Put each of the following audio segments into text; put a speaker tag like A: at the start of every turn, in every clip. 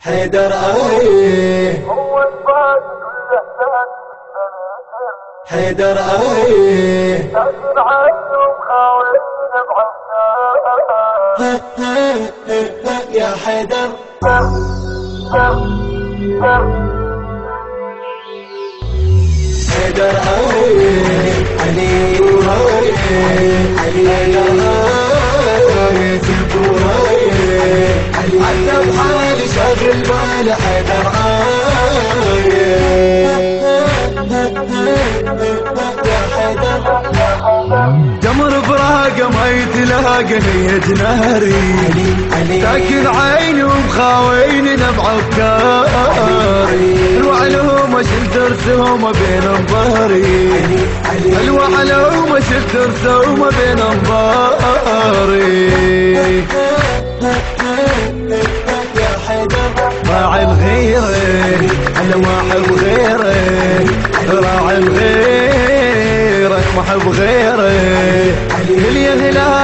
A: حيدر آيه
B: هو الفاز كل احساس
A: حيدر آيه
B: لكن عينهم خاوين بعثنا
A: يا حيدر. حيدر آيه علي ورايه علي.
C: ما يتلاقى نية نهري ساكن عيني ومخاويني نبع افكاري الوعلوم شلت رسومه بين انظاري
A: علي
C: الوعلوم شلت رسومه بين
A: حيدر
C: راعي بغيرك أنا ما أحب غيرك راعي بغيرك ما أحب اللي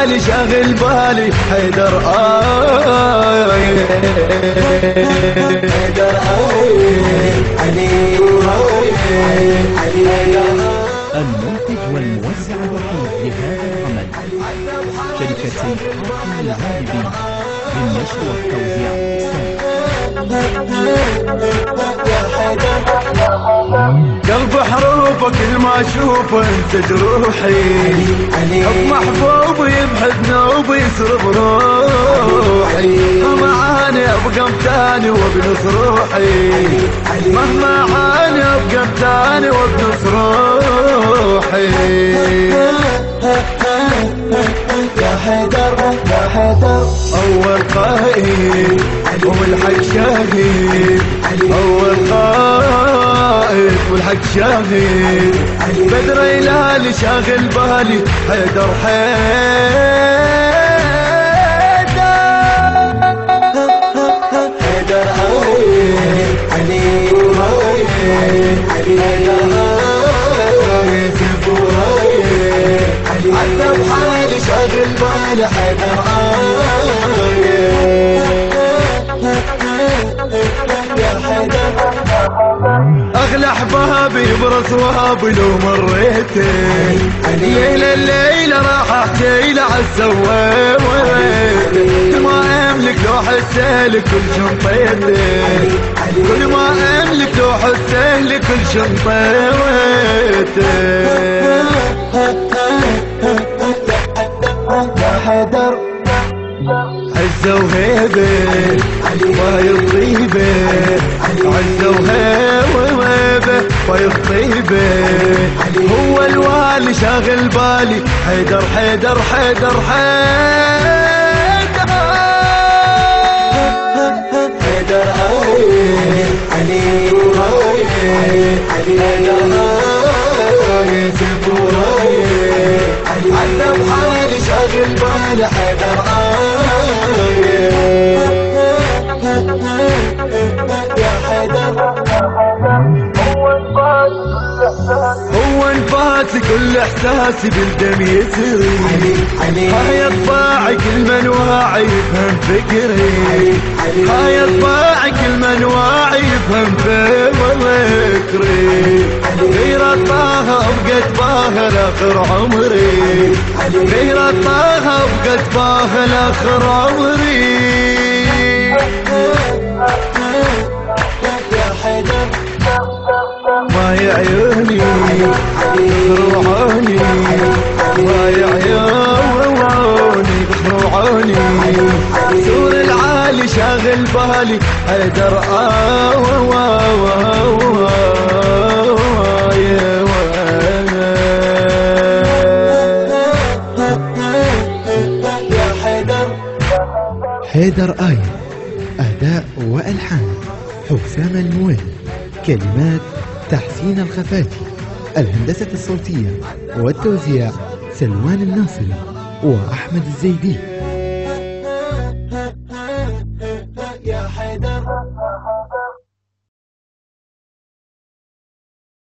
C: هلالي شاغل بالي. حيدر آه
A: حيدر آيه علي علي
D: المنتج والموزع الوحيد لهذا العمل شركة سيد حاتم الغالبي للنشر والتوزيع
C: قلب حروفك كل ما اشوفه انت جروحي حب محبوب يبحثنا وبيسرب روحي. مهما عاني أبقى متاني وبنص روحي. مهما عاني أبقى متاني وبنص روحي.
A: يا حيدر يا حيدر.
C: أول قائد والحق شاهد أول قائد والحق شاهد بدر هلالي شاغل بالي حيدر حيدر
A: علي علي رايه عذب حالي شاغل بالي حيدر
C: اغلى أحبابي برس وهابي لو مريتي ليلة الليلة راح أحكي له عالسوي وريتي كل ما أملك لو حسيلك كل شنطيتي كل ما أملك لو حسيلك كل شنطيتي
A: يا حيدر
C: عزة وهيبة وهي طيبة عزة وهيبة وهي طيبة. هو الوالي شاغل بالي. حيدر حيدر حيدر حيدر.
A: حيدر علي. علي سلكوا رايه عذب حالي شاغل بالي. حيدر آيه
B: كل
C: احساسي بالدم يسري هاي طباعي كل من واعي يفهم فكري هاي طباعي كل من واعي يفهم فكري غير طاها ابقت باها لآخر عمري. غير طاها ابقت باها لآخر عمري. ما يعيوني روعوني ما يعيوني روعوني سور العالي شاغل بالي حيدر آه
A: يا حيدر
E: حيدر آية أداء وألحان حسام الموالي كلمات تحسين الخفاجي الهندسة الصوتية والتوزيع سلوان الناصري وأحمد الزيدي.